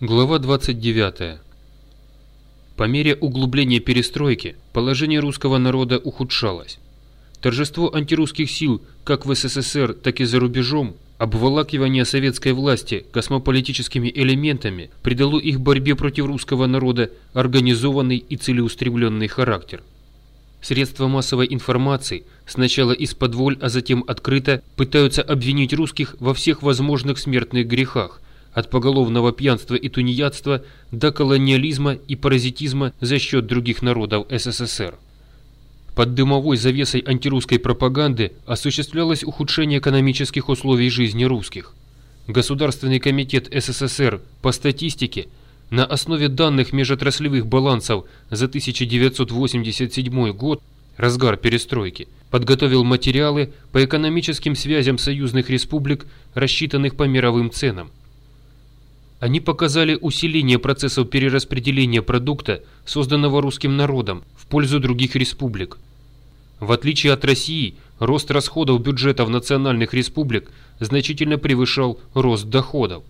Глава 29. По мере углубления перестройки положение русского народа ухудшалось. Торжество антирусских сил как в СССР, так и за рубежом, обволакивание советской власти космополитическими элементами придало их борьбе против русского народа организованный и целеустремленный характер. Средства массовой информации сначала из-под воль, а затем открыто пытаются обвинить русских во всех возможных смертных грехах – от поголовного пьянства и тунеядства до колониализма и паразитизма за счет других народов СССР. Под дымовой завесой антирусской пропаганды осуществлялось ухудшение экономических условий жизни русских. Государственный комитет СССР по статистике на основе данных межотраслевых балансов за 1987 год, разгар перестройки, подготовил материалы по экономическим связям союзных республик, рассчитанных по мировым ценам. Они показали усиление процессов перераспределения продукта, созданного русским народом, в пользу других республик. В отличие от России, рост расходов бюджетов национальных республик значительно превышал рост доходов.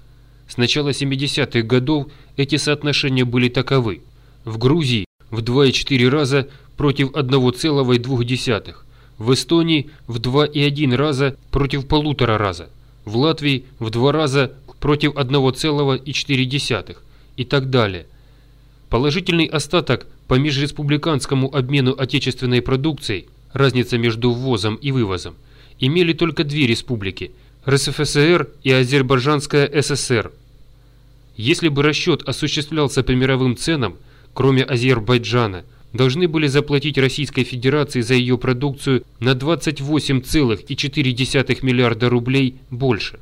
С начала 70-х годов эти соотношения были таковы. В Грузии в 2,4 раза против 1,2, в Эстонии в 2,1 раза против полутора раза, в Латвии в 2 раза против 1,4 и так далее. Положительный остаток по межреспубликанскому обмену отечественной продукцией, разница между ввозом и вывозом, имели только две республики – РСФСР и Азербайджанская ССР. Если бы расчет осуществлялся по мировым ценам, кроме Азербайджана, должны были заплатить Российской Федерации за ее продукцию на 28,4 миллиарда рублей больше.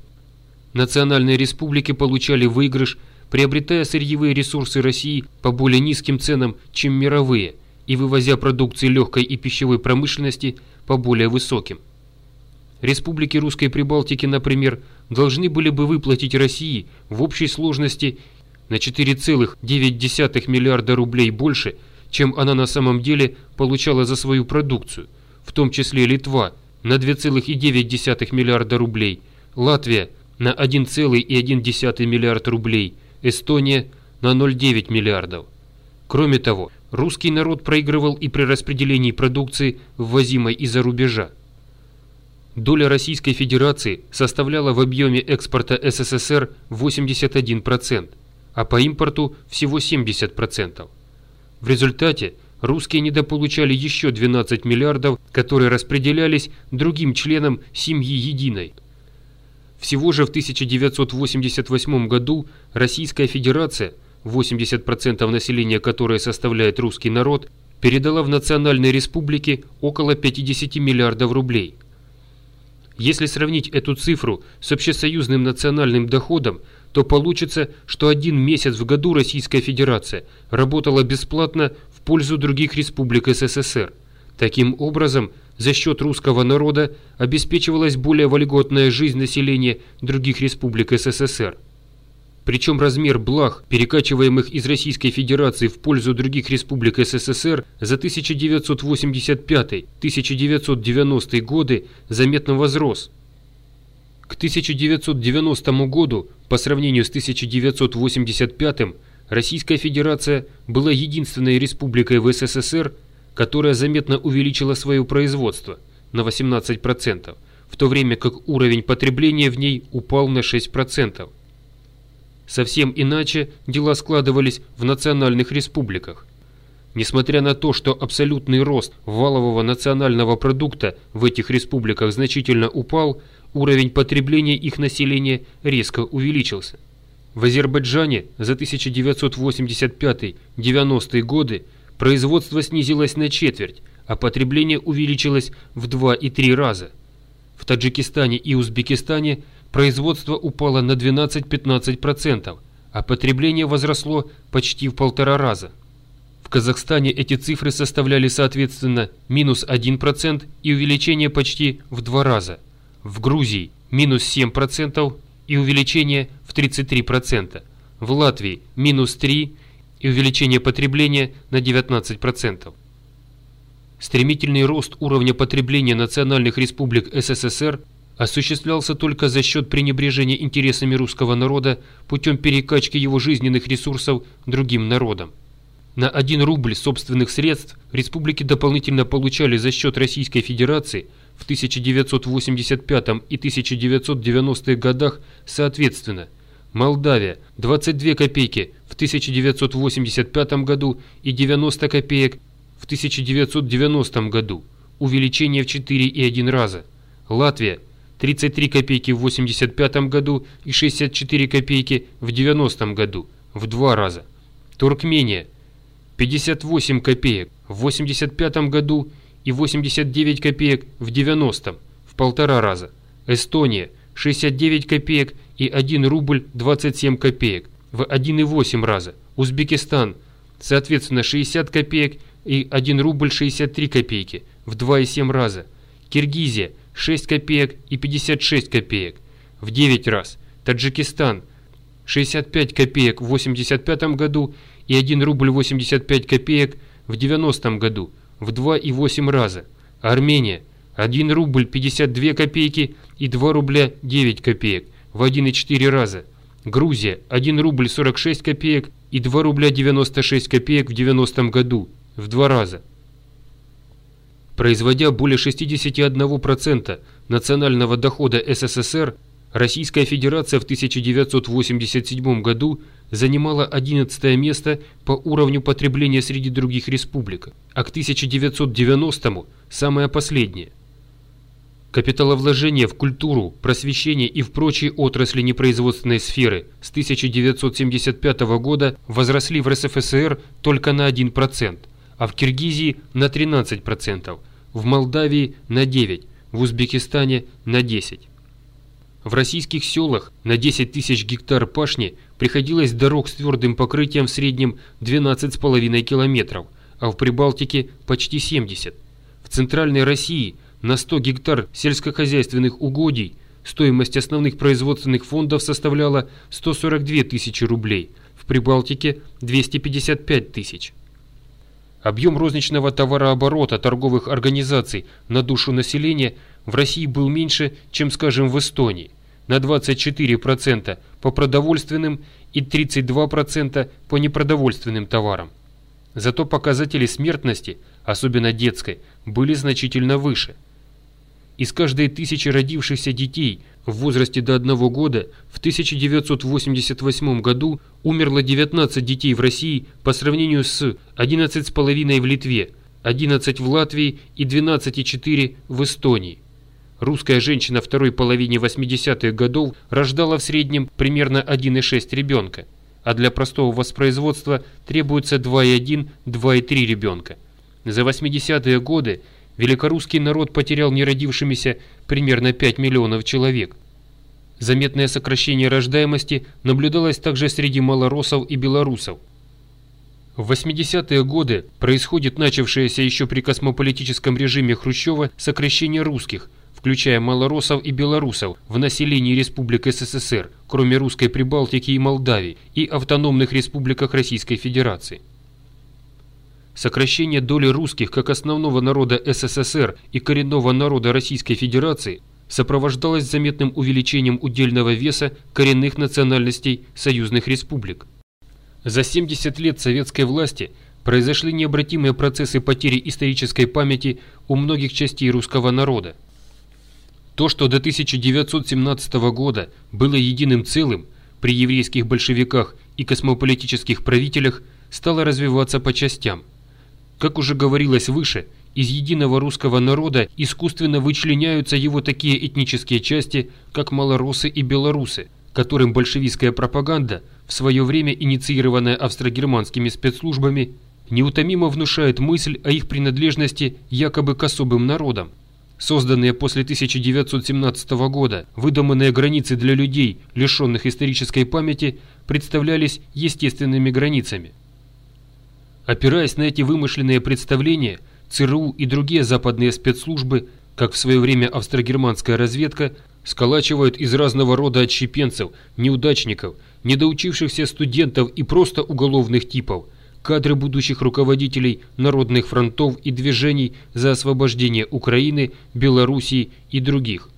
Национальные республики получали выигрыш, приобретая сырьевые ресурсы России по более низким ценам, чем мировые, и вывозя продукции легкой и пищевой промышленности по более высоким. Республики Русской Прибалтики, например, должны были бы выплатить России в общей сложности на 4,9 миллиарда рублей больше, чем она на самом деле получала за свою продукцию, в том числе Литва на 2,9 миллиарда рублей, Латвия на 1,1 миллиард рублей, Эстония на 0,9 миллиардов. Кроме того, русский народ проигрывал и при распределении продукции, ввозимой из-за рубежа. Доля Российской Федерации составляла в объеме экспорта СССР 81%, а по импорту всего 70%. В результате русские недополучали еще 12 миллиардов, которые распределялись другим членам семьи единой – всего же в 1988 году Российская Федерация, 80% населения которой составляет русский народ, передала в национальные республики около 50 миллиардов рублей. Если сравнить эту цифру с общесоюзным национальным доходом, то получится, что один месяц в году Российская Федерация работала бесплатно в пользу других республик СССР. Таким образом, за счет русского народа обеспечивалась более вольготная жизнь населения других республик СССР. Причем размер благ, перекачиваемых из Российской Федерации в пользу других республик СССР за 1985-1990 годы заметно возрос. К 1990 году, по сравнению с 1985 Российская Федерация была единственной республикой в СССР, которая заметно увеличила свое производство на 18%, в то время как уровень потребления в ней упал на 6%. Совсем иначе дела складывались в национальных республиках. Несмотря на то, что абсолютный рост валового национального продукта в этих республиках значительно упал, уровень потребления их населения резко увеличился. В Азербайджане за 1985-90 годы производство снизилось на четверть, а потребление увеличилось в 2 и 3 раза. В Таджикистане и Узбекистане производство упало на 12-15%, а потребление возросло почти в полтора раза. В Казахстане эти цифры составляли соответственно минус 1% и увеличение почти в два раза. В Грузии минус 7% и увеличение в 33%. В Латвии минус 3% и увеличение потребления на 19%. Стремительный рост уровня потребления национальных республик СССР осуществлялся только за счет пренебрежения интересами русского народа путем перекачки его жизненных ресурсов другим народам. На 1 рубль собственных средств республики дополнительно получали за счет Российской Федерации в 1985 и 1990 годах соответственно Молдавия. 22 копейки в 1985 году и 90 копеек в 1990 году, увеличение в 4,1 раза. Латвия. 33 копейки в 1985 году и 64 копейки в 90 году, в два раза. Туркмения. 58 копеек в 1985 году и 89 копеек в 90 в полтора раза. Эстония. 69 копеек и 1 рубль 27 копеек в 1,8 раза. Узбекистан соответственно 60 копеек и 1 рубль 63 копейки в 2,7 раза. Киргизия 6 копеек и 56 копеек в 9 раз. Таджикистан 65 копеек в 85 году и 1 рубль 85 копеек в 90 году в 2,8 раза. Армения 1 рубль 52 копейки и 2 рубля 9 копеек в 1,4 раза. Грузия 1 рубль 46 копеек и 2 рубля 96 копеек в 90 году в 2 раза производя более 61% национального дохода СССР, Российская Федерация в 1987 году занимала 11 место по уровню потребления среди других республик, а к 1990 – самое последнее. Капиталовложения в культуру, просвещение и в прочие отрасли непроизводственной сферы с 1975 года возросли в РСФСР только на 1%, а в Киргизии на 13%, в Молдавии на 9%, в Узбекистане на 10%. В российских селах на 10 тысяч гектар пашни приходилось дорог с твердым покрытием в среднем 12,5 километров, а в Прибалтике почти 70. В Центральной России на 100 гектар сельскохозяйственных угодий стоимость основных производственных фондов составляла 142 тысячи рублей, в Прибалтике 255 тысяч. Объем розничного товарооборота торговых организаций на душу населения в России был меньше, чем, скажем, в Эстонии, на 24% по продовольственным и 32% по непродовольственным товарам. Зато показатели смертности, особенно детской, были значительно выше – из каждой тысячи родившихся детей в возрасте до одного года в 1988 году умерло 19 детей в России по сравнению с 11,5 в Литве, 11 в Латвии и 12,4 в Эстонии. Русская женщина второй половине 80-х годов рождала в среднем примерно 1,6 ребенка, а для простого воспроизводства требуется 2,1-2,3 ребенка. За 80-е годы великорусский народ потерял неродившимися примерно 5 миллионов человек. Заметное сокращение рождаемости наблюдалось также среди малоросов и белорусов. В 80-е годы происходит начавшееся еще при космополитическом режиме Хрущева сокращение русских, включая малоросов и белорусов, в населении республик СССР, кроме Русской Прибалтики и Молдавии, и автономных республиках Российской Федерации. Сокращение доли русских как основного народа СССР и коренного народа Российской Федерации сопровождалось заметным увеличением удельного веса коренных национальностей союзных республик. За 70 лет советской власти произошли необратимые процессы потери исторической памяти у многих частей русского народа. То, что до 1917 года было единым целым при еврейских большевиках и космополитических правителях, стало развиваться по частям – как уже говорилось выше, из единого русского народа искусственно вычленяются его такие этнические части, как малоросы и белорусы, которым большевистская пропаганда, в свое время инициированная австрогерманскими спецслужбами, неутомимо внушает мысль о их принадлежности якобы к особым народам. Созданные после 1917 года выдуманные границы для людей, лишенных исторической памяти, представлялись естественными границами. Опираясь на эти вымышленные представления, ЦРУ и другие западные спецслужбы, как в свое время австрогерманская разведка, сколачивают из разного рода отщепенцев, неудачников, недоучившихся студентов и просто уголовных типов, кадры будущих руководителей народных фронтов и движений за освобождение Украины, Белоруссии и других.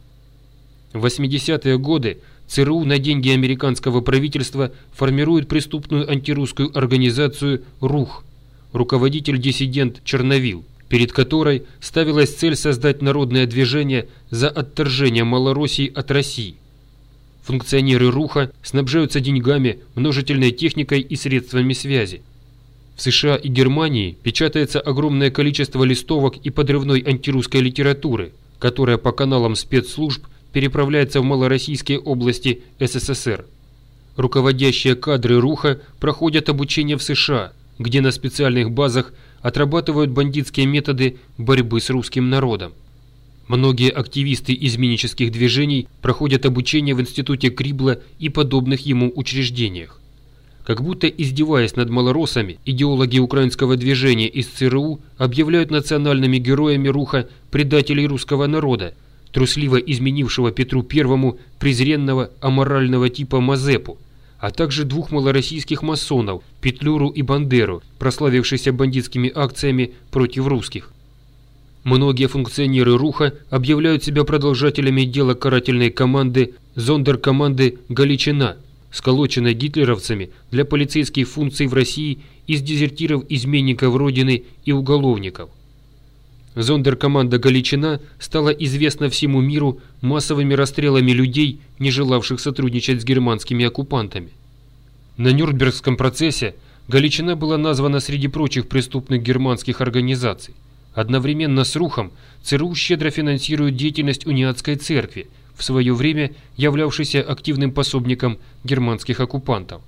В 80-е годы ЦРУ на деньги американского правительства формирует преступную антирусскую организацию «РУХ», руководитель-диссидент Черновил, перед которой ставилась цель создать народное движение за отторжение Малороссии от России. Функционеры РУХа снабжаются деньгами, множительной техникой и средствами связи. В США и Германии печатается огромное количество листовок и подрывной антирусской литературы, которая по каналам спецслужб переправляется в малороссийские области СССР. Руководящие кадры РУХа проходят обучение в США, где на специальных базах отрабатывают бандитские методы борьбы с русским народом. Многие активисты изменнических движений проходят обучение в институте Крибла и подобных ему учреждениях. Как будто издеваясь над малоросами, идеологи украинского движения из ЦРУ объявляют национальными героями Руха предателей русского народа, трусливо изменившего Петру I презренного аморального типа Мазепу, а также двух малороссийских масонов Петлюру и Бандеру, прославившихся бандитскими акциями против русских. Многие функционеры Руха объявляют себя продолжателями дела карательной команды зондеркоманды «Галичина», сколоченной гитлеровцами для полицейских функций в России из дезертиров-изменников Родины и уголовников. Зондеркоманда «Галичина» стала известна всему миру массовыми расстрелами людей, не желавших сотрудничать с германскими оккупантами. На Нюрнбергском процессе Галичина была названа среди прочих преступных германских организаций. Одновременно с Рухом ЦРУ щедро финансирует деятельность униатской церкви, в свое время являвшейся активным пособником германских оккупантов.